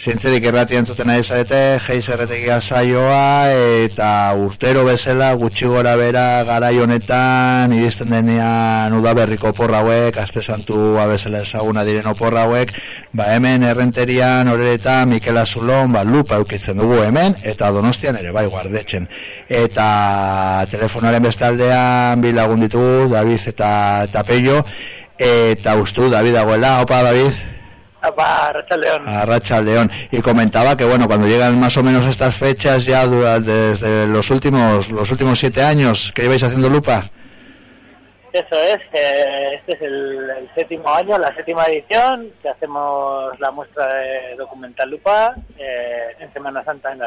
Zintzerik irrati entzuten ari zarete, geiz erretegia saioa, eta urtero bezala gutxi gora bera garai honetan, iristen denean udaberriko oporra hauek, aste santu abezela ezaguna diren oporra hauek, ba hemen errenterian, horreta, Mikel Azulon, ba lupa eukitzen dugu hemen, eta donostian ere bai guardetzen. Eta telefonaren bestaldean bilagun ditugu, David eta, eta Peio, eta ustu, David dagoela, opa David? Arracha León. Y comentaba que bueno, cuando llegan más o menos estas fechas, ya desde los últimos los últimos siete años que lleváis haciendo lupa. Eso es, este es el, séptimo año, la séptima edición, que hacemos la muestra de documental lupa eh, en Semana Santa, en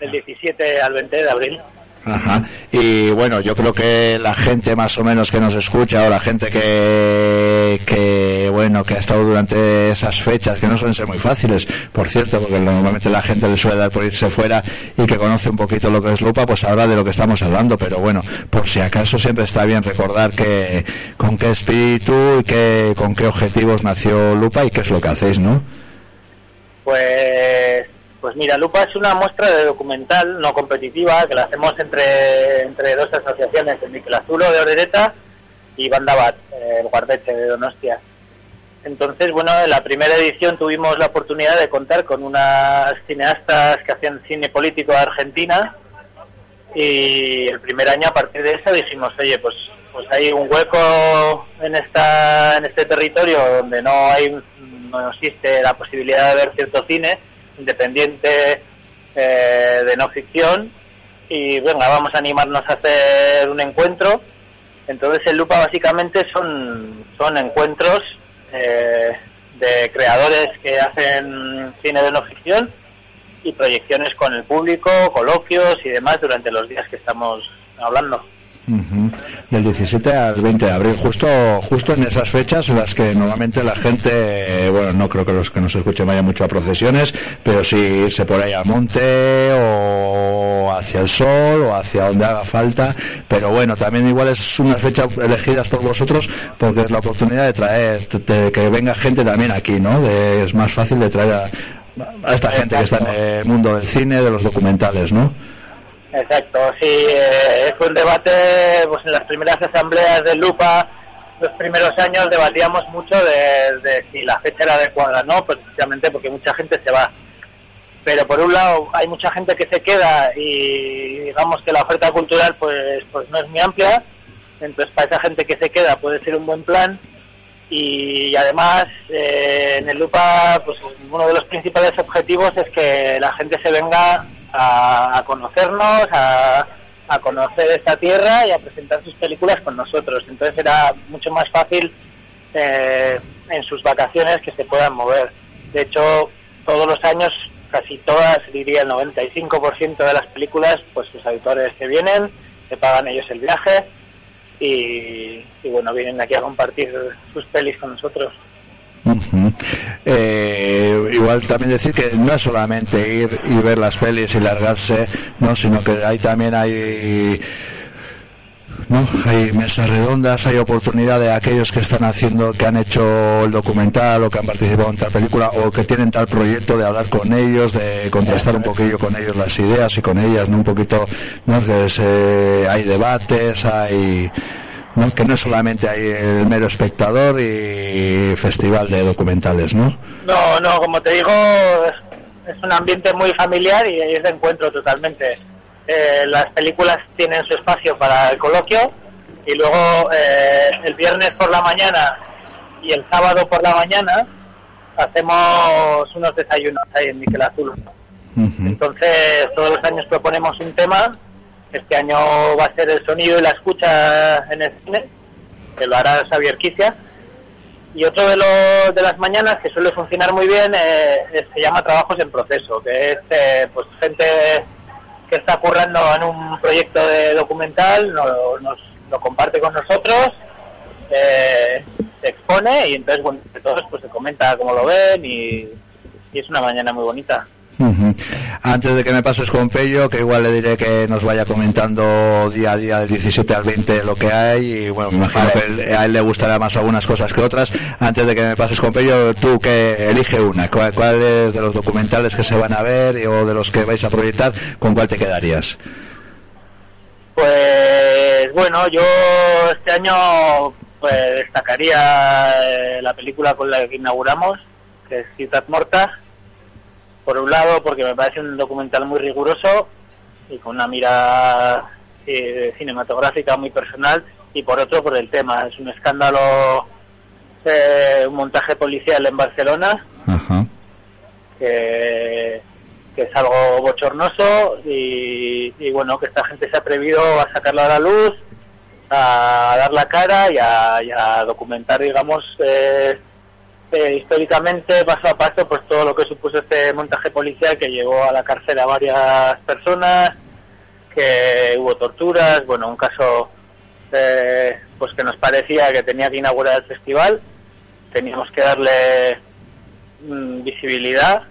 del 17 al 20 de abril. Ajá. Y bueno, yo creo que la gente más o menos que nos escucha o la gente que, que bueno, que ha estado durante esas fechas, que no suelen ser muy fáciles, por cierto, porque normalmente la gente le suele dar por irse fuera y que conoce un poquito lo que es Lupa, pues habla de lo que estamos hablando, pero bueno, por si acaso siempre está bien recordar que con qué espíritu y que, con qué objetivos nació Lupa y qué es lo que hacéis, ¿no? Pues pues mira, Lupa es una muestra de documental no competitiva que la hacemos entre, entre dos asociaciones, el Miquel Azulo de Orereta y Bandabat, el Guardete de Donostia. Entonces, bueno, en la primera edición tuvimos la oportunidad de contar con unas cineastas que hacían cine político de Argentina y el primer año a partir de eso dijimos, oye, pues pues hay un hueco en esta en este territorio donde no hay no existe la posibilidad de ver cierto cine independiente eh, de no ficción y venga, vamos a animarnos a hacer un encuentro. Entonces el Lupa básicamente son, son encuentros eh, de creadores que hacen cine de no ficción y proyecciones con el público, coloquios y demás durante los días que estamos hablando. Del 17 al 20 de abril, justo justo en esas fechas en las que normalmente la gente, bueno, no creo que los que nos escuchen vayan mucho a procesiones, pero sí irse por ahí al monte o hacia el sol o hacia donde haga falta, pero bueno, también igual es una fecha elegidas por vosotros porque es la oportunidad de traer, de, que venga gente también aquí, ¿no? es más fácil de traer a, a esta gente que está en el mundo del cine, de los documentales, ¿no? Exacto, sí, eh, fue un debate, pues en las primeras asambleas de Lupa, los primeros años debatíamos mucho de, si la fecha era adecuada, ¿no? Pues precisamente porque mucha gente se va. Pero por un lado hay mucha gente que se queda y digamos que la oferta cultural pues, pues no es muy amplia, entonces para esa gente que se queda puede ser un buen plan y además eh, en el Lupa pues uno de los principales objetivos es que la gente se venga a, conocernos, a, conocer esta tierra y a presentar sus películas con nosotros. Entonces era mucho más fácil eh, en sus vacaciones que se puedan mover. De hecho, todos los años, casi todas, diría el 95% de las películas, pues sus autores se vienen, se pagan ellos el viaje y bueno, vienen aquí a compartir sus pelis con nosotros. Eh, igual también decir que no es solamente ir y ver las pelis y largarse, no, sino que ahí también hay ¿no? Hay mesas redondas, hay oportunidad de aquellos que están haciendo, que han hecho el documental o que han participado en tal película o que tienen tal proyecto de hablar con ellos, de contrastar un poquillo con ellos las ideas y con ellas, ¿no? Un poquito, ¿no? Que hay debates, hay que no solamente hay el mero espectador y festival de documentales, ¿no? No, no, como te digo, es, un ambiente muy familiar y es de encuentro totalmente. Eh, las películas tienen su espacio para el coloquio y luego eh, el viernes por la mañana y el sábado por la mañana hacemos unos desayunos ahí en Miquel Azul. Entonces todos los años proponemos un tema este año va a ser el sonido y la escucha en el cine, que lo hará Xavier Quicia. Y otro de, los, de las mañanas que suele funcionar muy bien eh, se llama Trabajos en Proceso, que es eh, pues gente que está currando en un proyecto de documental, nos, lo comparte con nosotros, eh, se expone y entonces bueno, todos pues se comenta cómo lo ven y es una mañana muy bonita. Antes de que me pases con Pello, que igual le diré que nos vaya comentando día a día del 17 al 20 lo que hay y bueno, me imagino que a él le gustará más algunas cosas que otras. Antes de que me pases con Pello, tú que elige una, ¿cuál, es de los documentales que se van a ver o de los que vais a proyectar, con cuál te quedarías? Pues bueno, yo este año pues destacaría eh, la película con la que inauguramos, que es Ciudad Morta por un lado porque me parece un documental muy riguroso y con una mirada eh, cinematográfica muy personal y por otro por el tema. Es un escándalo eh, un montaje policial en Barcelona Que, es algo bochornoso y, bueno que esta gente se ha atrevido a sacarlo a la luz a dar la cara y a, documentar digamos eh, eh, históricamente, paso a paso, pues todo lo que supuso este montaje policial que llevó a la cárcel a varias personas, que hubo torturas, bueno, un caso eh, pues que nos parecía que tenía que inaugurar el festival, teníamos que darle mm, visibilidad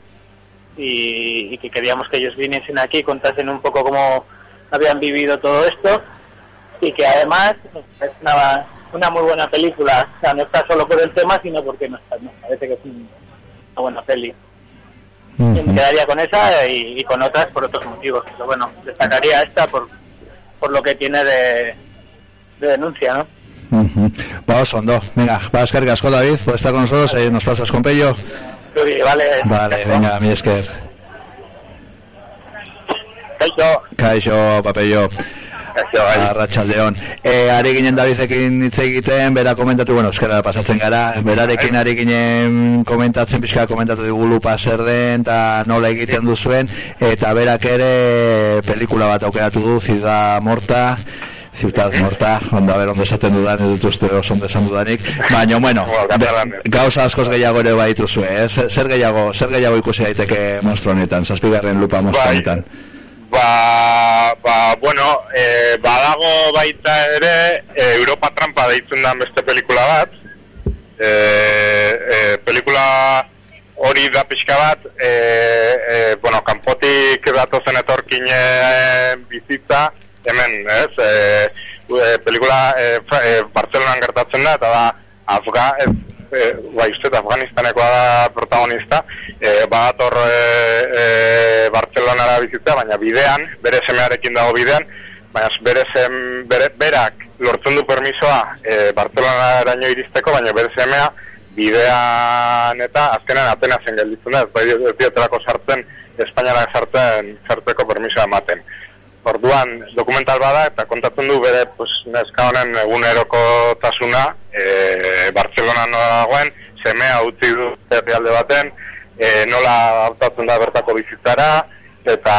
y, que queríamos que ellos viniesen aquí y contasen un poco cómo habían vivido todo esto y que además es una muy buena película. O sea, no está solo por el tema, sino porque nos, parece que es una buena peli. me quedaría con esa y, con otras por otros motivos. Pero bueno, destacaría esta por, por lo que tiene de, de denuncia, ¿no? Vamos, son dos. Venga, vas a Gasco David, pues estar con nosotros y nos pasas con Pello. Sí, vale. Vale, venga, mi esker. Kaixo. Kaixo, papello. Arratxaldeon. E, ari ginen Davidekin hitz egiten, bera komentatu, bueno, euskara pasatzen gara, berarekin ari ginen komentatzen, pixka komentatu digulu zer den, eta nola egiten duzuen, eta berak ere pelikula bat aukeratu du, Zida Morta, Ciutat Morta, onda ber, onde esaten dudan, edut uste oso onde esan dudanik, baina, bueno, gauza askoz gehiago ere baitu zuen, eh? zer, gehiago, zer gehiago ikusi daiteke monstro honetan, zazpigarren lupa monstro bai. honetan. Ba, ba, bueno, badago baita ere e, Europa Trampa deitzen da beste pelikula bat. E, e, pelikula hori da pixka bat, e, e, bueno, kanpotik datozen etorkine bizitza, hemen, ez? E, e, pelikula e, e, Bartzelonan gertatzen da, eta da, Afga, ez, e, bai uste Afganistanekoa da protagonista, e, badator e, e, Bartzelonara bizitza, baina bidean, bere semearekin dago bidean, baina bere sem, bere, berak lortzen du permisoa e, Bartzelonara eraino iristeko, baina bere semea bidean eta azkenan Atenasen gelditzen da, ez bai ez diotelako sartzen, Espainiara sartzen sartzeko permisoa ematen. Orduan, dokumental bada eta kontatzen du bere pues, neska honen eguneroko tasuna e, Barcelona nola dagoen, semea utzi du herrialde baten, e, nola hartatzen da bertako bizitzara, eta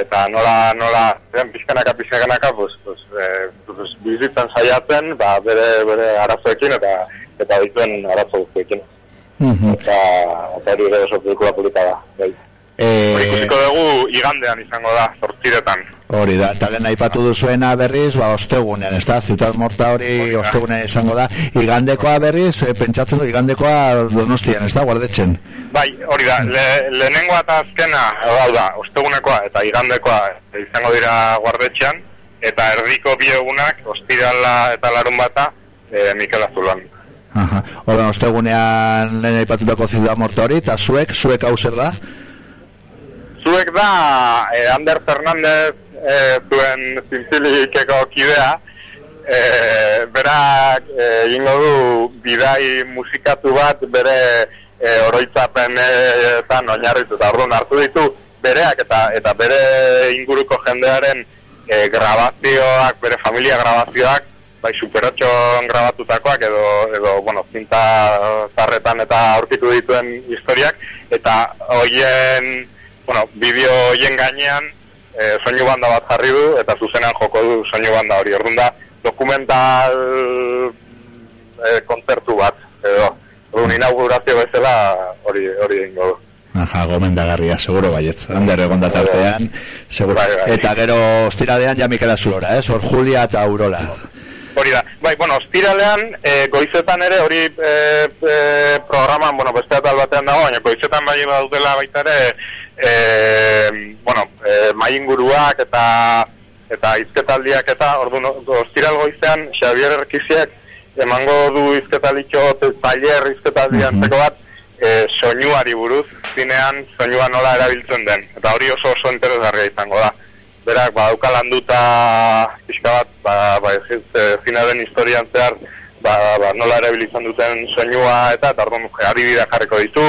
eta nola nola den pizkanaka pizkanaka pues pues eh pues bizitzan saiatzen ba bere bere arazoekin eta eta dituen arazo guztiekin. Mhm. eta hori oso pelikula polita da. Bai. Eh, ikusiko dugu igandean izango da, zortziretan. Hori da, eta lehen aipatu duzuena berriz, ba, ostegunean, ez da, ziutat morta hori ostegunean izango da. Igandekoa berriz, e, pentsatzen du, igandekoa donostian, ez da, guardetzen? Bai, hori da, le, lehenengoa eta azkena, hau da, ostegunekoa eta igandekoa izango dira guardetxean, eta erdiko biegunak, ostirala eta larun bata, e, Mikel Azulan. Aha, hori ostegunean lehen aipatutako ziutat morta hori, eta zuek, zuek hau zer da? Zuek da eh, Ander Fernandez eh, zuen zintzilikeko kidea. Eh, berak eh, ingo du bidai musikatu bat bere eh, oroitzapen eta oinarritu eta orduan hartu ditu bereak eta eta bere inguruko jendearen eh, grabazioak, bere familia grabazioak bai superotxon grabatutakoak edo, edo bueno, zinta zarretan eta aurkitu dituen historiak eta hoien bueno, bideo hoien gainean e, soinu banda bat jarri du eta zuzenean joko du soinu banda hori. Orduan da dokumental e, kontzertu bat edo orduan inaugurazio bezala hori hori eingo du. Aha, gomendagarria, seguro baiet. Ander egon da tartean, seguro. Bai, bai. Eta gero ostiradean ja Mikela Zulora, eh? Sor Julia eta Aurola. Hori da. Bai, bueno, ostiralean, e, goizetan ere hori e, e, programan, bueno, beste atal batean dago, baina koizetan bai daudela baita ere, e, bueno, e, mainguruak eta eta izketaldiak eta ordu ostiral goizean Xavier Erkiziak emango du izketalitxo taller izketaldian mm bat e, soinuari buruz zinean soinua nola erabiltzen den. Eta hori oso oso interesgarria izango da. Berak badauka landuta pixka bat ba, ba, zinaren historian zehar ba, ba, nola erabilitzen duten soinua eta orduan adibidea jarriko ditu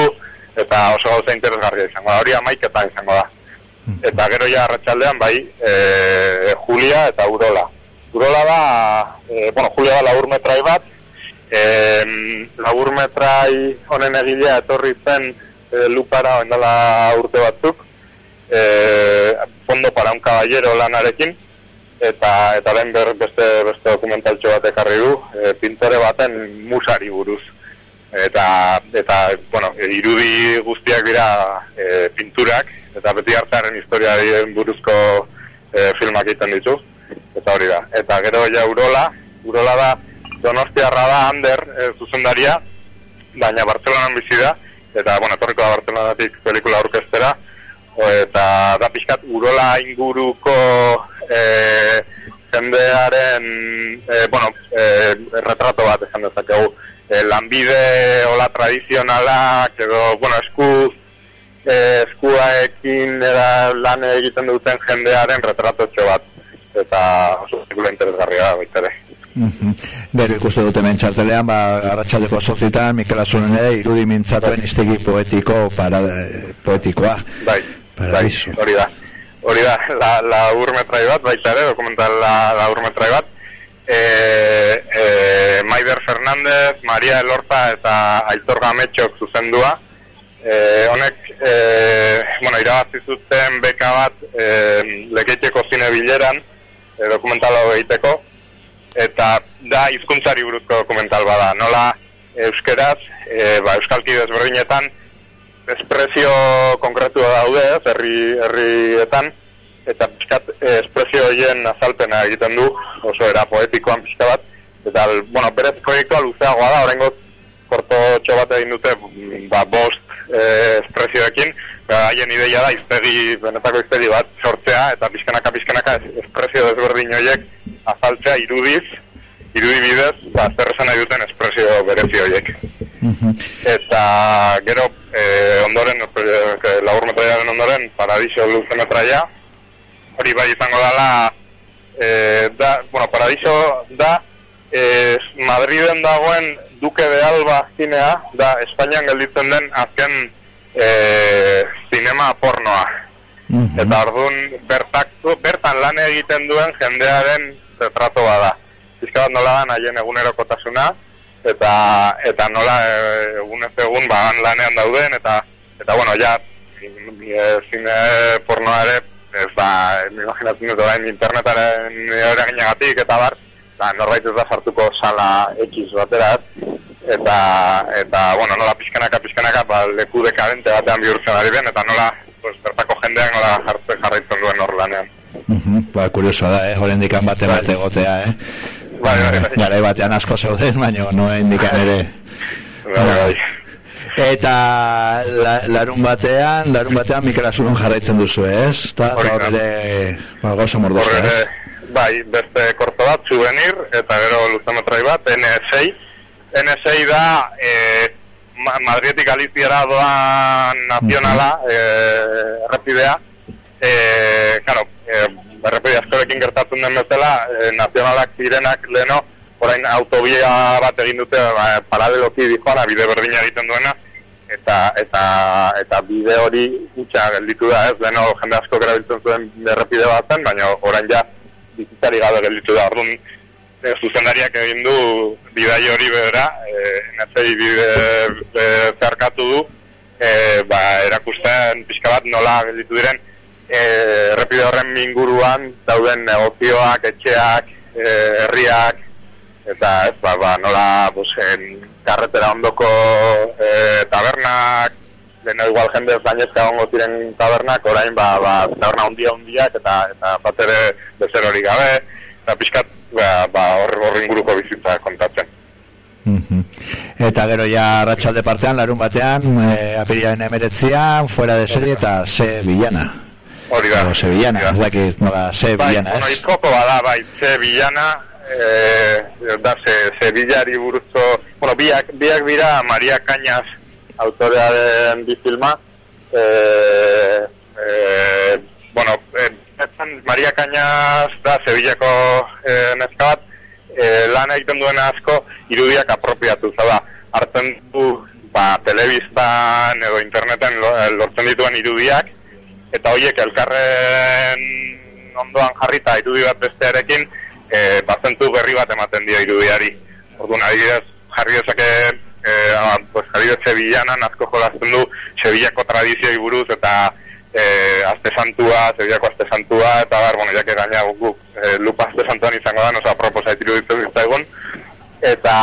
eta oso gauza interesgarria izango da. Hori amaiketan izango da. Eta gero ja arratsaldean bai e, Julia eta Urola. Urola da e, bueno, Julia da laur metrai bat. E, laur metrai honen egilea etorri zen e, lupara oindala urte batzuk. E, fondo para un caballero lanarekin. Eta eta ber, beste beste dokumentaltxo bat ekarri du e, pintore baten musari buruz eta eta bueno irudi guztiak dira e, pinturak eta beti hartzaren historiaren buruzko e, filmak egiten ditu, eta hori da. Eta gero ja Urola, Urola da Donostiarra da Ander e, zuzendaria, baina Bartzelonan bizi da, eta bueno, etorriko da Bartzelonatik pelikula orkestera, eta da pixkat Urola inguruko e, jendearen e, bueno, e, retrato bat esan dezakegu. E, lanbide ola tradizionalak edo, bueno, eskuz eskuaekin era lan egiten duten jendearen retratotxo bat eta oso zikula interesgarria baita ere. Mm -hmm. Bero ikuste dute hemen txartelean, ba, arratxaldeko sortzitan, Mikel Azunen ere, irudi mintzatuen iztegi poetiko, para, poetikoa. Bai, bai, hori da. Hori da, la, la urmetrai bat, baita ere, dokumental la, la urmetrai bat. E, e, Maider Fernandez, Maria Elorta eta Aitor Gametxok zuzendua. E, honek e, bueno, irabazi zuten beka bat e, lekeiteko zine bileran e, dokumentala egiteko. Eta da hizkuntzari buruzko dokumental bada. Nola euskeraz e, ba, euskalki desberdinetan espresio konkretu daude herri herrietan eta pixkat espresio horien azalpena egiten du oso era poetikoan pixka bat eta bueno, berez proiektua luzeagoa da, horrengo korto txobat egin dute ba, bost e, espresioekin, ba, haien ideia da iztegi, benetako iztegi bat sortzea, eta pizkanaka pizkanaka espresio desberdin horiek azaltzea irudiz, irudi bidez, ba, zer esan nahi duten espresio berezi horiek. Mhm. Eta gero, e, ondoren, e, labur metraiaren ondoren, paradiso luze metraia, hori bai izango dala, e, da, bueno, paradiso da, e, Madriden dagoen Duke de Alba zinea, da Espainian gelditzen den azken e, zinema pornoa. Mhm. Eta orduan bertaktu, bertan lan egiten duen jendearen retrato bada. Bizka bat nola da nahien egunerokotasuna, eta, eta nola e, egunez egun ba, lanean dauden, eta, eta bueno, ja, zine pornoa ere, ez da, mi imaginatzen dut orain internetaren eraginagatik eta bar, ba, norbait ez da sartuko sala X batera, eta, eta, bueno, nola pizkanaka, pizkanaka, ba, leku dekadente batean bihurtzen ari den, eta nola, pues, bertako jendeak nola jartzen jarraitzen duen hor lanean. Uh ba, kurioso da, eh, hori indikan bate bai. bate gotea, eh? Bai, bai, bai. Gara batean asko zeuden, baina no indikan ere. Bai, bai. Eta la, larun batean, larun batean Mikel Azulun jarraitzen duzu, ez? Eta hori ere, ba, goza mordozka, ez? bai, beste korto bat, souvenir, eta gero luzemetrai bat, NSA. NSA da, e, Madrietik Aliziera doan nazionala, e, errepidea. E, claro, e, errepidea askorekin gertatzen den bezala, e, nazionalak zirenak leno, orain autobia bat egin dute, ba, paraleloki dijoan, bide berdina egiten duena, eta eta eta bide hori gutxa gelditu da, ez, leno jende asko erabiltzen zuen errepide bat zen, baina orain ja bizitzari gabe gelditu da. Orduan, e, zuzendariak egin du bidai hori bera, e, nazei bide e, zerkatu du, e, ba, erakusten pixka bat nola gelditu diren, e, errepide horren minguruan dauden negozioak, etxeak, herriak, eta ez, ba, ba nola, pues, en, karretera ondoko e, tabernak, dena igual jende zainezka ongo ziren tabernak, orain ba, ba, taberna ondia ondiak eta eta bat ere bezer hori gabe, eta pixkat ba, ba, horri guruko bizitza kontatzen. Mm Eta gero ja ratxalde partean, larun batean, e, apiriaren emeretzian, fuera de serie eta ze villana. Hori da. Ze villana, ez dakit, nola, ze Bai, villana, bueno, ez? izkoko bada, bai, ze bilana, eh, da, ze, ze buruzko, bueno, biak, biak bira Maria Cañas, autorea den bi filma, eh, eh, bueno, eh, esan Maria Cañas da Sevillako eh, neska bat, eh, lan egiten duen asko irudiak apropiatu, zaba, hartzen du, ba, telebistan edo interneten lo- lortzen dituen irudiak, eta horiek elkarren ondoan jarrita irudi bat bestearekin e, bazentu berri bat ematen dio irudiari. Orduan, adibidez, jarri dezake e, ah, pues, jarri dezake Sevillanan asko jolazten du Sevillako tradizioi buruz eta e, azte santua, Sevillako azte santua, eta bar, bueno, jake gaina guk e, lupa azte santuan izango da, nosa proposa iruditzen egun, eta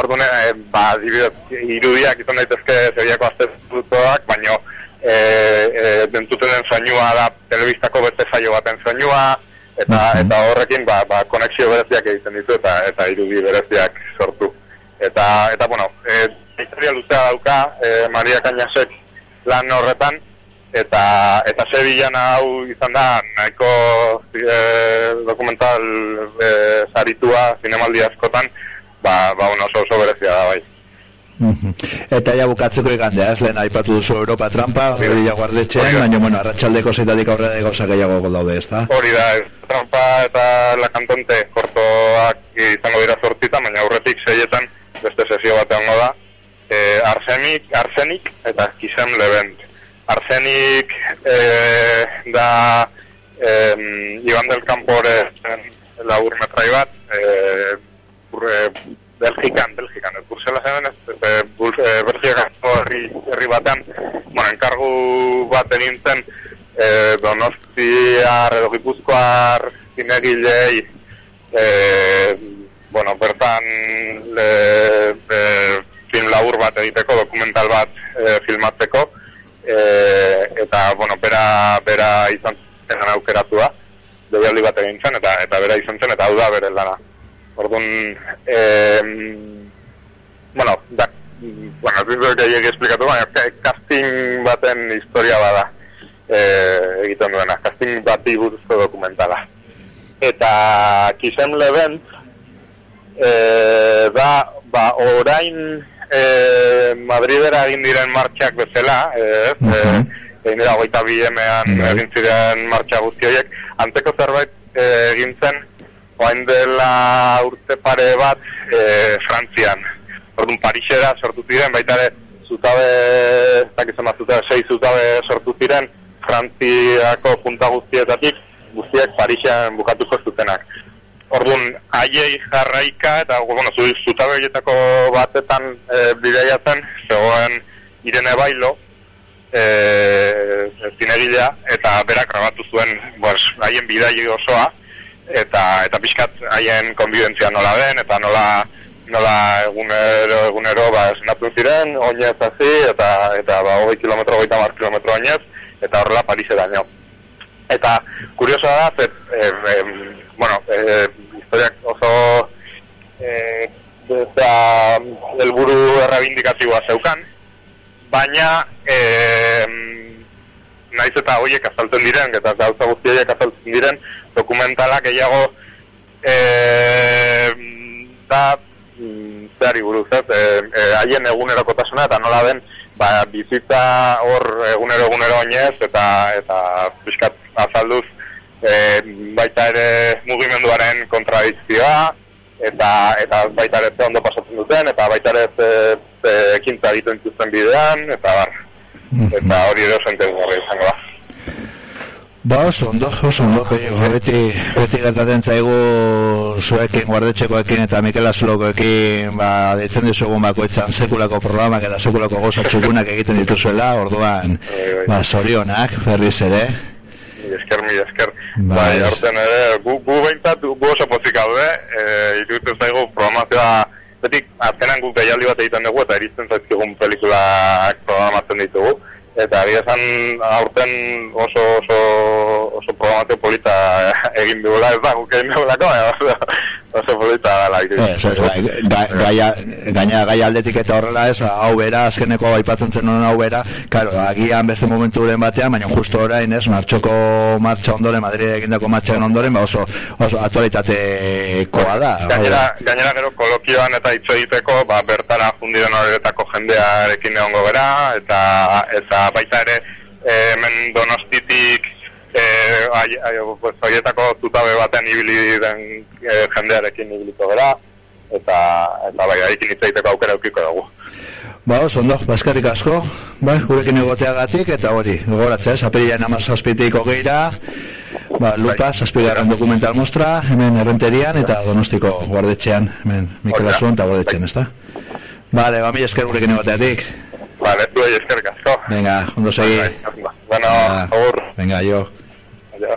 orduan, e, ba, irudiak izan daitezke Sevillako azte santuak, baino e, e, entzuten den soinua da telebistako beste saio baten soinua eta eta horrekin ba, ba konexio bereziak egiten ditu eta eta irudi bereziak sortu eta eta bueno e, historia luzea dauka e, Maria Cañasek lan horretan eta eta Sevillana hau izan da nahiko e, dokumental e, saritua zinemaldi askotan ba, ba bueno, oso oso berezia da bai. Eta ja bukatzeko igandea, ez lehen aipatu duzu Europa trampa, hori ja guardetxean, baina, bueno, arratsaldeko zeitatik aurrera gauza gehiago daude, ez da? Hori da, ez, trampa eta la kantante kortoak izango dira sortzita, baina aurretik seietan beste sesio bat egongo da. E, arsenik, arsenik eta kisem levent. Arsenik e, da e, Iban del Campore labur metrai bat, e, burre, Belgikan, Belgikan, ez Bruselas hemen ez, e, Bul- e, Belgikako herri, herri batean, bueno, enkargu bat egin zen, e, Donostiar edo Gipuzkoar zinegilei, e, bueno, bertan le, e, film labur bat egiteko, dokumental bat e, filmatzeko, e, eta, bueno, bera, bera izan zen aukeratua, deialdi bat egin zen, eta, eta bera izan zen, eta hau da bere lana. Orduan, eh, bueno, da, bueno, ez dut gehiago esplikatu, baina casting baten historia bada eh, egiten duena, casting bati buruzko dokumentala. Eta Kisem Levent eh, da, ba, orain eh, Madridera egin diren martxak bezala, eh, ez? Mhm. eh, egin dira goita bi emean Bai. egin ziren martxa guzti horiek, antzeko zerbait eh, egin zen, oain dela urte pare bat eh, Frantzian. Orduan Parisera sortu ziren, baita ere zutabe, ez dakizan bat zutabe, sei zutabe sortu ziren, Frantziako punta guztietatik, guztiak Parisen bukatuko zutenak. Orduan, haiei jarraika, eta, bueno, zu, zutabe horietako batetan e, bideiatzen, zegoen Irene Bailo, e, zinegilea, eta berak grabatu zuen, pues, haien bidai osoa, eta eta pixkat haien konbidentzia nola den, eta nola nola egunero, egunero ba, esnatu ziren, oinez hasi, eta, eta ba, hogei kilometro, hogeita mar kilometro oinez, eta horrela Pariseraino. Eta kuriosoa da, zer, eh, em, bueno, eh, historiak oso eh, eta helburu errebindikazioa zeukan, baina eh, naiz eta horiek azaltzen diren, eta gauza guzti horiek azaltzen diren, dokumentalak gehiago eh, da zehari buruz, ez, eh, haien egunerokotasuna eta nola den ba, bizitza hor egunero egunero oinez eta eta pixkat azalduz eh, baita ere mugimenduaren kontradikzioa eta eta baita ere ze ondo pasatzen duten eta baita ere ze, ze ekintza egiten dituzten bidean eta bar eta hori ere oso interesgarria izango da. Ba, oso ondo, oso ondo, beti, beti gertatzen zaigu zuekin, guardetxekoekin eta Mikel Azulokoekin, ba, deitzen dizugun bakoitzan sekulako programak eta sekulako goza txukunak egiten dituzuela, orduan, bai. ba, sorionak, berriz ere. Esker, mi esker. Bai. Bai, aurten ere, gu, gu behintzat, gu oso pozik gaude, e, iruditzen zaigu programazioa, betik, azkenan guk gehialdi bat egiten dugu, eta iristen zaizkigun pelikulak programatzen ditugu. Eta egia esan aurten oso, oso, oso programazio polita egin dugula, ez da, guk egin dugulako, oso, polita dala Ez, bai, ga, gaia, gaina gai aldetik eta horrela ez, hau bera, azkeneko aipatzen zen honen hau bera, claro, agian beste momenturen batean, baina justo orain ez, martxoko martxa ondoren, Madrid egindako martxaren ondoren, ba oso, oso aktualitatekoa da. Gainera, gainera gero kolokioan eta hitz egiteko, ba, bertara fundiren horretako jendearekin egongo bera, eta, eta baita ere, eh, hemen donostitik eh ai, ai, pues, zutabe baten ibili den eh, jendearekin ibilito gara eta eta bai aikin hitzaiteko aukera ukiko dugu. Ba, oso ondo, baskarrik asko, bai, gurekin egoteagatik, eta hori, gogoratzea, zapirian amazazpitik hogeira, ba, lupa, zazpigarren dokumental mostra, hemen errenterian, eta donostiko guardetxean, hemen Mikel Azuan eta guardetxean, ezta? Vale, ba, mila esker gurekin egoteagatik. Vale, zuei eskerrik asko. Venga, ondo segi. Bueno, agur. Venga, jo.